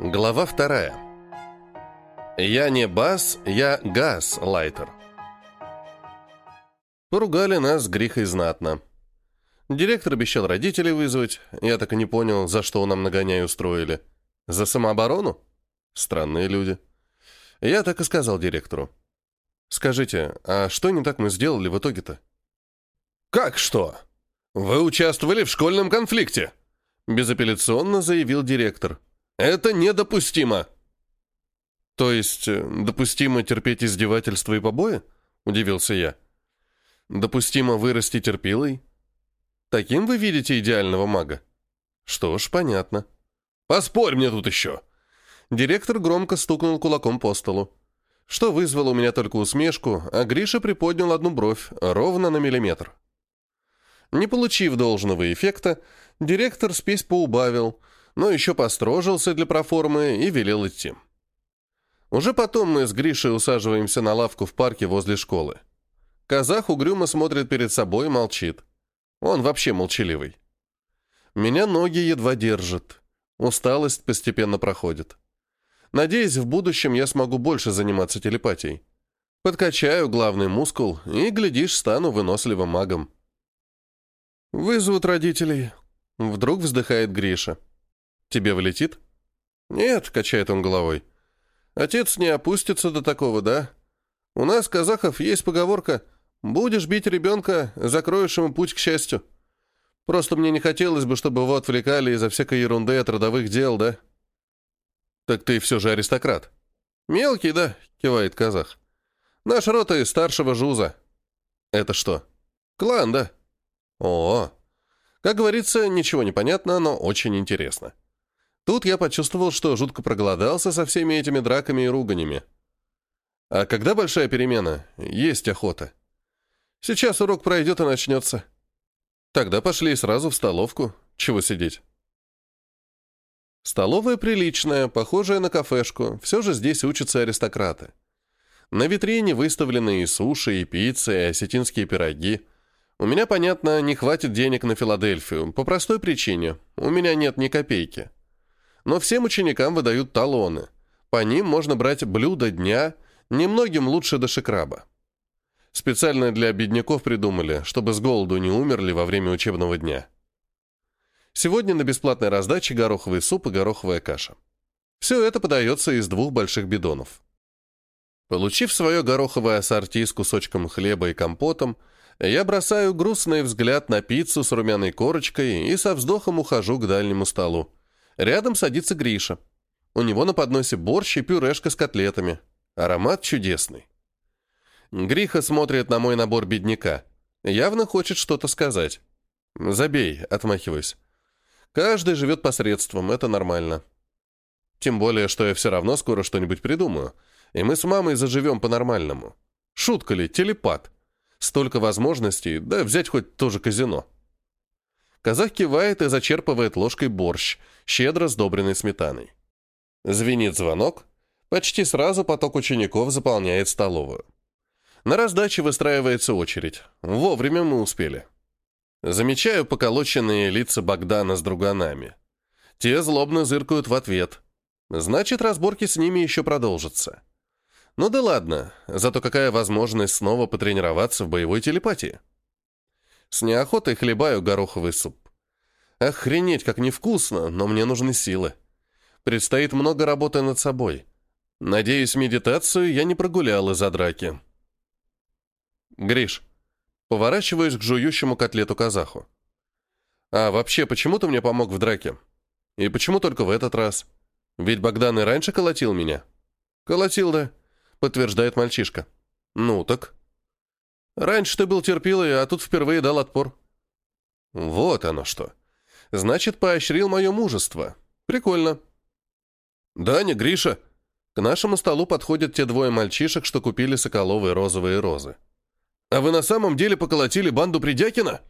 Глава вторая. Я не бас, я газ, лайтер. Поругали нас с Грихой знатно. Директор обещал родителей вызвать. Я так и не понял, за что нам нагоняй устроили. За самооборону? Странные люди. Я так и сказал директору. Скажите, а что не так мы сделали в итоге-то? Как что? Вы участвовали в школьном конфликте? Безапелляционно заявил директор. Это недопустимо. То есть э, допустимо терпеть издевательства и побои? Удивился я. Допустимо вырасти терпилой? Таким вы видите идеального мага? Что ж, понятно. Поспорь мне тут еще. Директор громко стукнул кулаком по столу. Что вызвало у меня только усмешку, а Гриша приподнял одну бровь, ровно на миллиметр. Не получив должного эффекта, директор спесь поубавил – но еще построжился для проформы и велел идти. Уже потом мы с Гришей усаживаемся на лавку в парке возле школы. Казах угрюмо смотрит перед собой и молчит. Он вообще молчаливый. Меня ноги едва держат. Усталость постепенно проходит. Надеюсь, в будущем я смогу больше заниматься телепатией. Подкачаю главный мускул и, глядишь, стану выносливым магом. «Вызовут родителей». Вдруг вздыхает Гриша. Тебе влетит? Нет, качает он головой. Отец не опустится до такого, да? У нас, казахов, есть поговорка «Будешь бить ребенка, закроешь ему путь к счастью». Просто мне не хотелось бы, чтобы его отвлекали из-за всякой ерунды от родовых дел, да? Так ты все же аристократ. Мелкий, да, кивает казах. Наш рота из старшего жуза. Это что? Клан, да? О, как говорится, ничего не понятно, но очень интересно. Тут я почувствовал, что жутко проголодался со всеми этими драками и руганями. А когда большая перемена? Есть охота. Сейчас урок пройдет и начнется. Тогда пошли сразу в столовку. Чего сидеть? Столовая приличная, похожая на кафешку. Все же здесь учатся аристократы. На витрине выставлены и суши, и пиццы, и осетинские пироги. У меня, понятно, не хватит денег на Филадельфию. По простой причине. У меня нет ни копейки но всем ученикам выдают талоны. По ним можно брать блюдо дня, немногим лучше дошикраба. Специально для бедняков придумали, чтобы с голоду не умерли во время учебного дня. Сегодня на бесплатной раздаче гороховый суп и гороховая каша. Все это подается из двух больших бидонов. Получив свое гороховое ассорти с кусочком хлеба и компотом, я бросаю грустный взгляд на пиццу с румяной корочкой и со вздохом ухожу к дальнему столу. Рядом садится Гриша. У него на подносе борщ и пюрешка с котлетами. Аромат чудесный. Гриха смотрит на мой набор бедняка. Явно хочет что-то сказать. «Забей», — отмахиваюсь. «Каждый живет посредством, это нормально. Тем более, что я все равно скоро что-нибудь придумаю, и мы с мамой заживем по-нормальному. Шутка ли, телепат? Столько возможностей, да взять хоть тоже казино». Казах кивает и зачерпывает ложкой борщ, щедро сдобренный сметаной. Звенит звонок. Почти сразу поток учеников заполняет столовую. На раздаче выстраивается очередь. Вовремя мы успели. Замечаю поколоченные лица Богдана с друганами. Те злобно зыркают в ответ. Значит, разборки с ними еще продолжатся. Ну да ладно, зато какая возможность снова потренироваться в боевой телепатии. С неохотой хлебаю гороховый суп. Охренеть, как невкусно, но мне нужны силы. Предстоит много работы над собой. Надеюсь, медитацию я не прогулял из-за драки. Гриш, поворачиваюсь к жующему котлету казаху. А вообще, почему ты мне помог в драке? И почему только в этот раз? Ведь Богдан и раньше колотил меня. Колотил, да, подтверждает мальчишка. Ну так, Раньше ты был терпилой, а тут впервые дал отпор. Вот оно что. Значит, поощрил мое мужество. Прикольно. Даня, Гриша. К нашему столу подходят те двое мальчишек, что купили соколовые розовые розы. А вы на самом деле поколотили банду Придякина?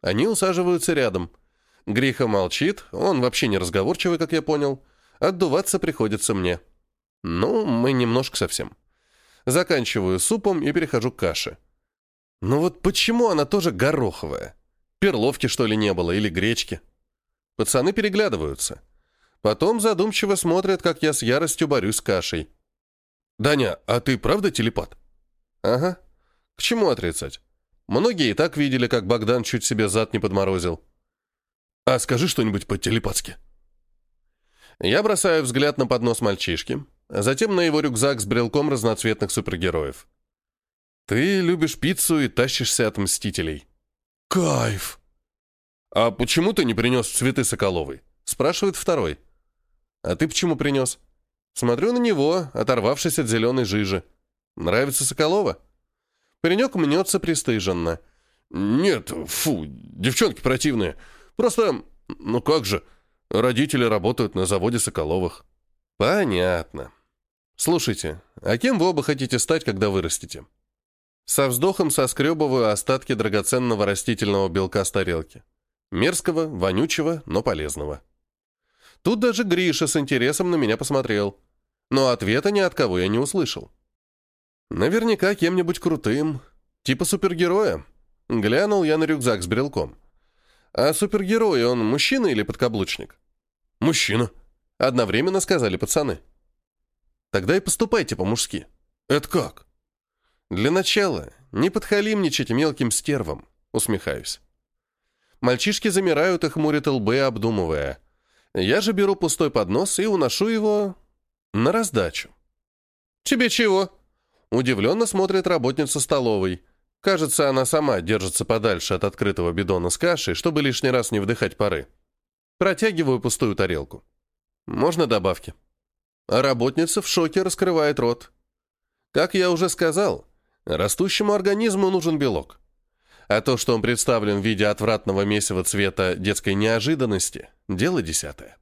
Они усаживаются рядом. Гриха молчит, он вообще не разговорчивый, как я понял. Отдуваться приходится мне. Ну, мы немножко совсем. Заканчиваю супом и перехожу к каше. Ну вот почему она тоже гороховая? Перловки, что ли, не было, или гречки? Пацаны переглядываются. Потом задумчиво смотрят, как я с яростью борюсь с кашей. «Даня, а ты правда телепат?» «Ага. К чему отрицать? Многие и так видели, как Богдан чуть себе зад не подморозил. А скажи что-нибудь по-телепатски». Я бросаю взгляд на поднос мальчишки, а затем на его рюкзак с брелком разноцветных супергероев. «Ты любишь пиццу и тащишься от Мстителей». «Кайф!» «А почему ты не принес цветы Соколовой?» — спрашивает второй. «А ты почему принес?» Смотрю на него, оторвавшись от зеленой жижи. «Нравится Соколова?» Паренек мнется пристыженно. «Нет, фу, девчонки противные. Просто, ну как же, родители работают на заводе Соколовых». «Понятно. Слушайте, а кем вы оба хотите стать, когда вырастете?» Со вздохом соскребываю остатки драгоценного растительного белка с тарелки. Мерзкого, вонючего, но полезного. Тут даже Гриша с интересом на меня посмотрел. Но ответа ни от кого я не услышал. Наверняка кем-нибудь крутым, типа супергероя. Глянул я на рюкзак с брелком. А супергерой, он мужчина или подкаблучник? Мужчина. Одновременно сказали пацаны. Тогда и поступайте по-мужски. Это как? Для начала не подхалимничать мелким стервом, усмехаюсь. Мальчишки замирают и хмурят лбы, обдумывая. Я же беру пустой поднос и уношу его на раздачу. «Тебе чего?» Удивленно смотрит работница столовой. Кажется, она сама держится подальше от открытого бидона с кашей, чтобы лишний раз не вдыхать пары. Протягиваю пустую тарелку. Можно добавки? Работница в шоке раскрывает рот. Как я уже сказал, растущему организму нужен белок. А то, что он представлен в виде отвратного месива цвета детской неожиданности, дело десятое.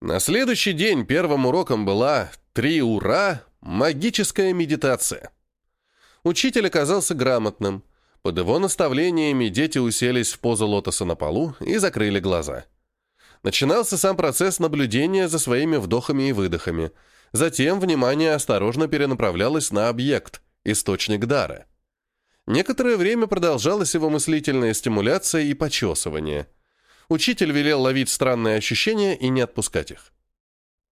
На следующий день первым уроком была «Три ура!» магическая медитация. Учитель оказался грамотным. Под его наставлениями дети уселись в позу лотоса на полу и закрыли глаза. Начинался сам процесс наблюдения за своими вдохами и выдохами. Затем внимание осторожно перенаправлялось на объект, источник дара. Некоторое время продолжалась его мыслительная стимуляция и почесывание – Учитель велел ловить странные ощущения и не отпускать их.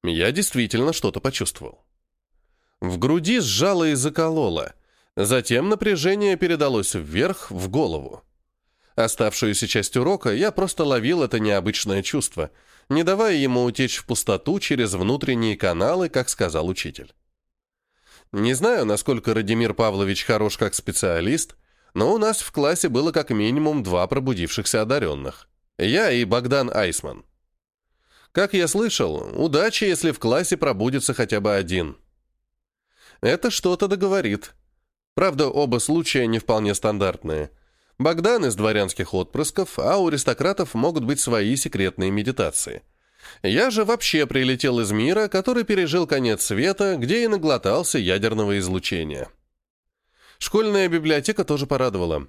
Я действительно что-то почувствовал. В груди сжало и закололо. Затем напряжение передалось вверх, в голову. Оставшуюся часть урока я просто ловил это необычное чувство, не давая ему утечь в пустоту через внутренние каналы, как сказал учитель. Не знаю, насколько Радимир Павлович хорош как специалист, но у нас в классе было как минимум два пробудившихся одаренных. Я и Богдан Айсман. Как я слышал, удача, если в классе пробудется хотя бы один. Это что-то договорит. Правда, оба случая не вполне стандартные. Богдан из дворянских отпрысков, а у аристократов могут быть свои секретные медитации. Я же вообще прилетел из мира, который пережил конец света, где и наглотался ядерного излучения. Школьная библиотека тоже порадовала.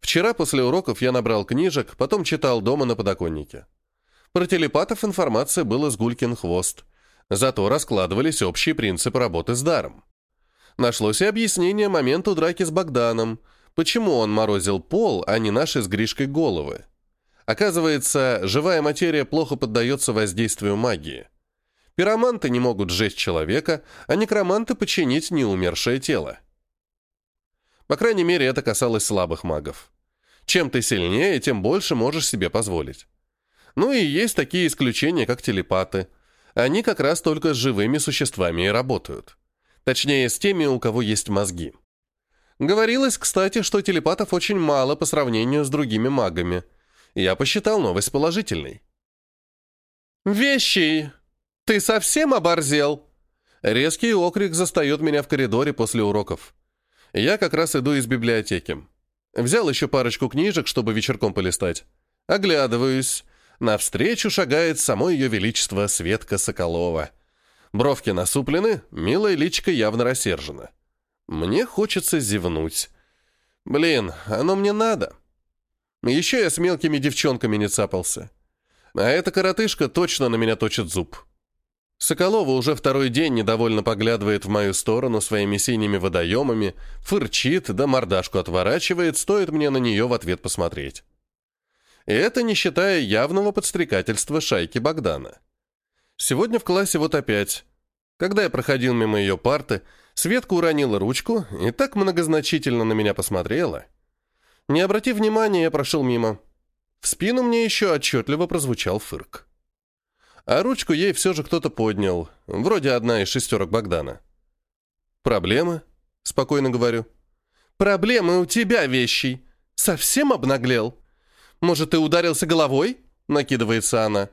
Вчера после уроков я набрал книжек, потом читал дома на подоконнике. Про телепатов информация была с гулькин хвост. Зато раскладывались общие принципы работы с даром. Нашлось и объяснение моменту драки с Богданом, почему он морозил пол, а не наши с Гришкой головы. Оказывается, живая материя плохо поддается воздействию магии. Пироманты не могут сжечь человека, а некроманты починить неумершее тело. По крайней мере, это касалось слабых магов. Чем ты сильнее, тем больше можешь себе позволить. Ну и есть такие исключения, как телепаты. Они как раз только с живыми существами и работают. Точнее, с теми, у кого есть мозги. Говорилось, кстати, что телепатов очень мало по сравнению с другими магами. Я посчитал новость положительной. «Вещи! Ты совсем оборзел?» Резкий окрик застает меня в коридоре после уроков. Я как раз иду из библиотеки. Взял еще парочку книжек, чтобы вечерком полистать. Оглядываюсь. Навстречу шагает само ее величество Светка Соколова. Бровки насуплены, милая личико явно рассержена. Мне хочется зевнуть. Блин, оно мне надо. Еще я с мелкими девчонками не цапался. А эта коротышка точно на меня точит зуб. Соколова уже второй день недовольно поглядывает в мою сторону своими синими водоемами, фырчит, да мордашку отворачивает, стоит мне на нее в ответ посмотреть. И это не считая явного подстрекательства шайки Богдана. Сегодня в классе вот опять. Когда я проходил мимо ее парты, Светка уронила ручку и так многозначительно на меня посмотрела. Не обратив внимания, я прошел мимо. В спину мне еще отчетливо прозвучал фырк. А ручку ей все же кто-то поднял, вроде одна из шестерок Богдана. «Проблемы?» — спокойно говорю. «Проблемы у тебя, вещий. Совсем обнаглел? Может, ты ударился головой?» — накидывается она.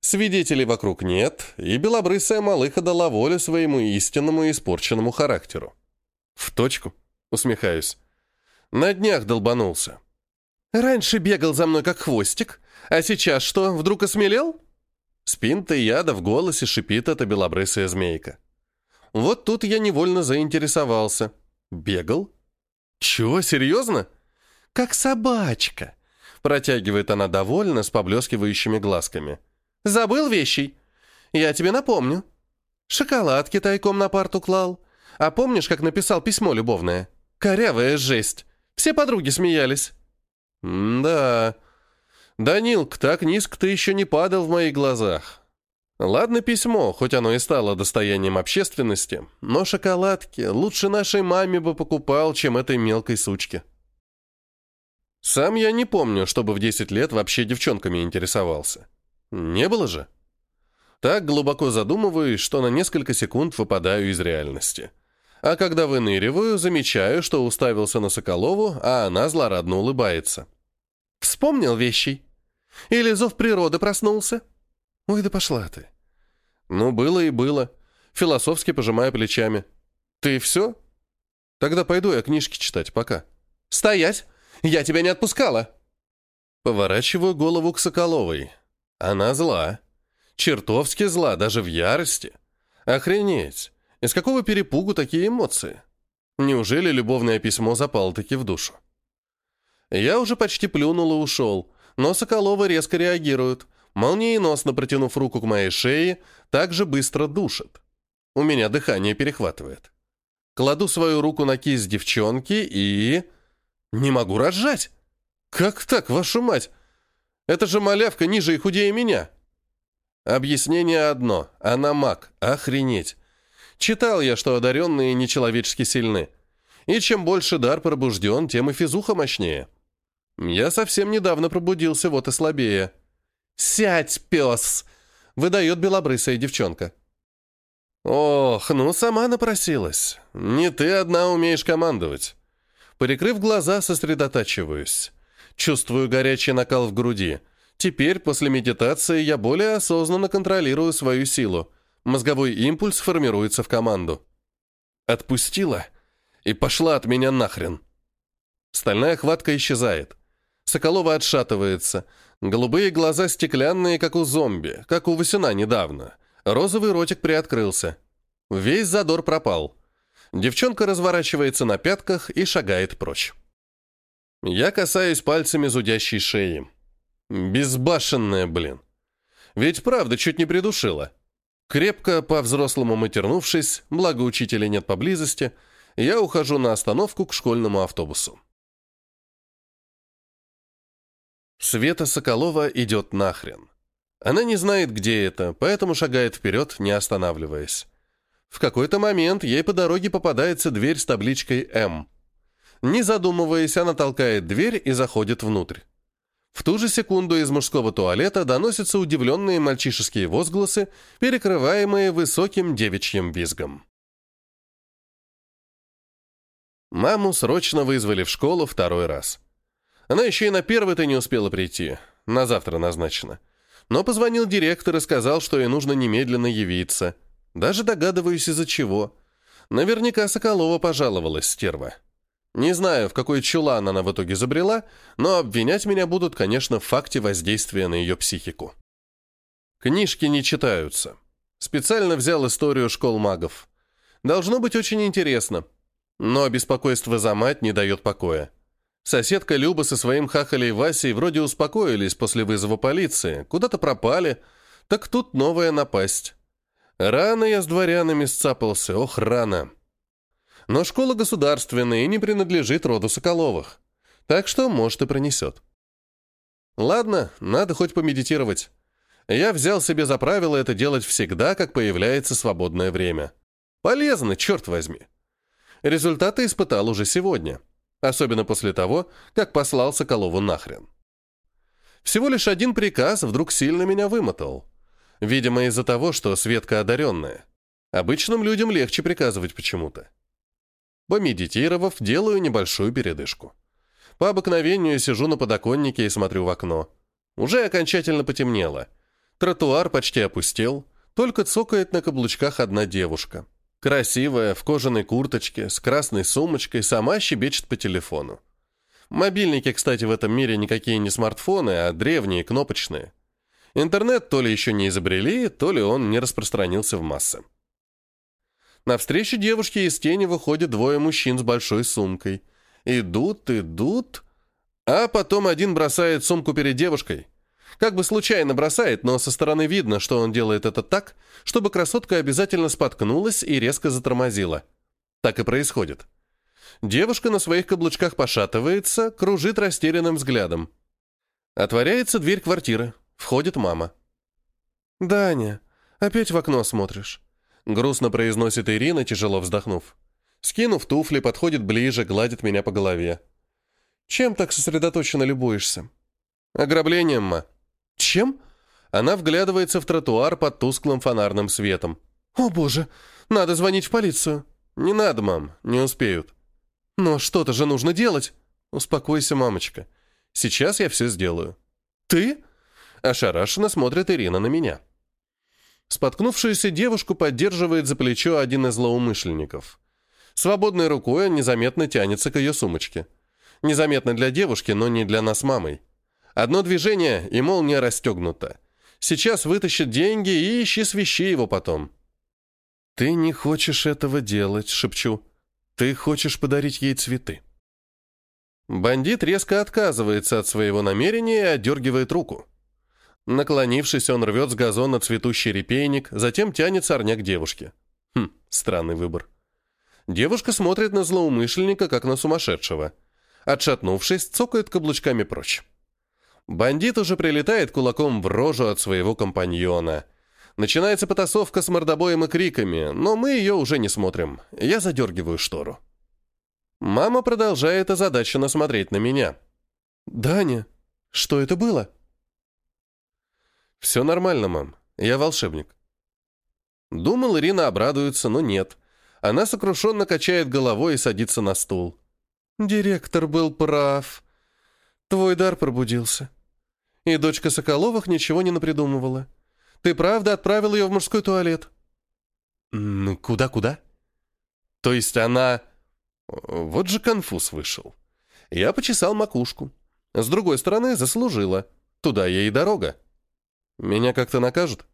Свидетелей вокруг нет, и белобрысая малыха дала волю своему истинному и испорченному характеру. «В точку», — усмехаюсь. «На днях долбанулся». «Раньше бегал за мной как хвостик, а сейчас что, вдруг осмелел?» Спинта яда в голосе шипит эта белобрысая змейка. Вот тут я невольно заинтересовался. «Бегал?» «Чего, серьезно?» «Как собачка», — протягивает она довольно с поблескивающими глазками. Забыл вещей? Я тебе напомню. Шоколадки тайком на парту клал. А помнишь, как написал письмо любовное? Корявая жесть. Все подруги смеялись. да. Данилк, так низко ты еще не падал в моих глазах. Ладно письмо, хоть оно и стало достоянием общественности, но шоколадки лучше нашей маме бы покупал, чем этой мелкой сучке. Сам я не помню, чтобы в 10 лет вообще девчонками интересовался. Не было же. Так глубоко задумываюсь, что на несколько секунд выпадаю из реальности. А когда выныриваю, замечаю, что уставился на Соколову, а она злорадно улыбается. «Вспомнил вещи? Или зов природы проснулся?» «Ой, да пошла ты!» «Ну, было и было», философски пожимая плечами. «Ты все?» «Тогда пойду я книжки читать, пока». «Стоять! Я тебя не отпускала!» Поворачиваю голову к Соколовой. Она зла. Чертовски зла, даже в ярости. Охренеть! Из какого перепугу такие эмоции? Неужели любовное письмо запало-таки в душу? Я уже почти плюнул и ушел, но Соколова резко реагирует, молниеносно протянув руку к моей шее, так же быстро душит. У меня дыхание перехватывает. Кладу свою руку на кисть девчонки и... Не могу разжать. Как так, вашу мать? Это же малявка ниже и худее меня. Объяснение одно. Она маг. Охренеть. Читал я, что одаренные нечеловечески сильны. И чем больше дар пробужден, тем и физуха мощнее. Я совсем недавно пробудился, вот и слабее. «Сядь, пес!» — выдает белобрысая девчонка. «Ох, ну сама напросилась. Не ты одна умеешь командовать». Прикрыв глаза, сосредотачиваюсь. Чувствую горячий накал в груди. Теперь, после медитации, я более осознанно контролирую свою силу. Мозговой импульс формируется в команду. Отпустила и пошла от меня нахрен. Стальная хватка исчезает. Соколова отшатывается. Голубые глаза стеклянные, как у зомби, как у Васюна недавно. Розовый ротик приоткрылся. Весь задор пропал. Девчонка разворачивается на пятках и шагает прочь. Я касаюсь пальцами зудящей шеи. Безбашенная, блин. Ведь правда чуть не придушила. Крепко, по-взрослому матернувшись, благо учителя нет поблизости, я ухожу на остановку к школьному автобусу. Света Соколова идет нахрен. Она не знает, где это, поэтому шагает вперед, не останавливаясь. В какой-то момент ей по дороге попадается дверь с табличкой «М». Не задумываясь, она толкает дверь и заходит внутрь. В ту же секунду из мужского туалета доносятся удивленные мальчишеские возгласы, перекрываемые высоким девичьим визгом. Маму срочно вызвали в школу второй раз. Она еще и на первый-то не успела прийти, на завтра назначено. Но позвонил директор и сказал, что ей нужно немедленно явиться. Даже догадываюсь, из-за чего. Наверняка Соколова пожаловалась, стерва. Не знаю, в какой чулан она в итоге забрела, но обвинять меня будут, конечно, в факте воздействия на ее психику. Книжки не читаются. Специально взял историю школ магов. Должно быть очень интересно. Но беспокойство за мать не дает покоя. Соседка Люба со своим хахалей Васей вроде успокоились после вызова полиции, куда-то пропали. Так тут новая напасть. Рано я с дворянами сцапался, ох, рано но школа государственная и не принадлежит роду Соколовых. Так что, может, и пронесет. Ладно, надо хоть помедитировать. Я взял себе за правило это делать всегда, как появляется свободное время. Полезно, черт возьми. Результаты испытал уже сегодня. Особенно после того, как послал Соколову нахрен. Всего лишь один приказ вдруг сильно меня вымотал. Видимо, из-за того, что Светка одаренная. Обычным людям легче приказывать почему-то. Помедитировав, делаю небольшую передышку. По обыкновению сижу на подоконнике и смотрю в окно. Уже окончательно потемнело. Тротуар почти опустел, только цокает на каблучках одна девушка. Красивая, в кожаной курточке, с красной сумочкой, сама щебечет по телефону. Мобильники, кстати, в этом мире никакие не смартфоны, а древние, кнопочные. Интернет то ли еще не изобрели, то ли он не распространился в массы. Навстречу девушке из тени выходят двое мужчин с большой сумкой. Идут, идут, а потом один бросает сумку перед девушкой. Как бы случайно бросает, но со стороны видно, что он делает это так, чтобы красотка обязательно споткнулась и резко затормозила. Так и происходит. Девушка на своих каблучках пошатывается, кружит растерянным взглядом. Отворяется дверь квартиры. Входит мама. «Даня, опять в окно смотришь?» Грустно произносит Ирина, тяжело вздохнув. Скинув туфли, подходит ближе, гладит меня по голове. «Чем так сосредоточенно любуешься?» «Ограблением, ма». «Чем?» Она вглядывается в тротуар под тусклым фонарным светом. «О, боже, надо звонить в полицию». «Не надо, мам, не успеют». «Но что-то же нужно делать». «Успокойся, мамочка. Сейчас я все сделаю». «Ты?» Ошарашенно смотрит Ирина на меня. Споткнувшуюся девушку поддерживает за плечо один из злоумышленников. Свободной рукой он незаметно тянется к ее сумочке. Незаметно для девушки, но не для нас мамой. Одно движение, и молния расстегнута. Сейчас вытащит деньги и ищи свищи его потом. «Ты не хочешь этого делать», — шепчу. «Ты хочешь подарить ей цветы». Бандит резко отказывается от своего намерения и отдергивает руку. Наклонившись, он рвет с газона цветущий репейник, затем тянет сорняк девушке. Хм, странный выбор. Девушка смотрит на злоумышленника, как на сумасшедшего. Отшатнувшись, цокает каблучками прочь. Бандит уже прилетает кулаком в рожу от своего компаньона. Начинается потасовка с мордобоем и криками, но мы ее уже не смотрим. Я задергиваю штору. Мама продолжает озадаченно смотреть на меня. «Даня, что это было?» «Все нормально, мам. Я волшебник». Думал, Ирина обрадуется, но нет. Она сокрушенно качает головой и садится на стул. «Директор был прав. Твой дар пробудился. И дочка Соколовых ничего не напридумывала. Ты правда отправил ее в мужской туалет?» «Куда-куда?» «То есть она...» Вот же конфуз вышел. Я почесал макушку. С другой стороны, заслужила. Туда ей дорога. Меня как-то накажут?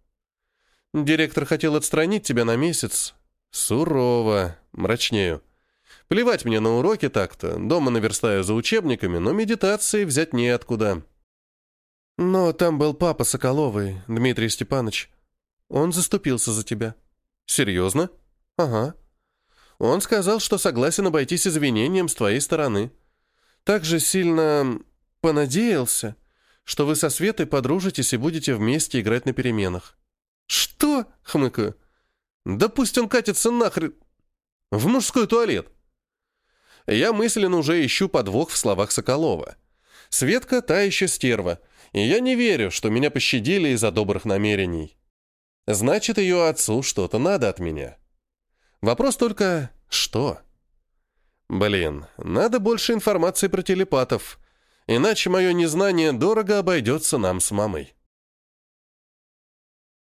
Директор хотел отстранить тебя на месяц. Сурово. Мрачнею. Плевать мне на уроки так-то. Дома наверстаю за учебниками, но медитации взять неоткуда. Но там был папа Соколовый, Дмитрий Степанович. Он заступился за тебя. Серьезно? Ага. Он сказал, что согласен обойтись извинением с твоей стороны. Так же сильно понадеялся, что вы со Светой подружитесь и будете вместе играть на переменах». «Что?» — хмыкаю. «Да пусть он катится нахрен... в мужской туалет». Я мысленно уже ищу подвох в словах Соколова. Светка та еще стерва, и я не верю, что меня пощадили из-за добрых намерений. Значит, ее отцу что-то надо от меня. Вопрос только, что? Блин, надо больше информации про телепатов. Иначе мое незнание дорого обойдется нам с мамой.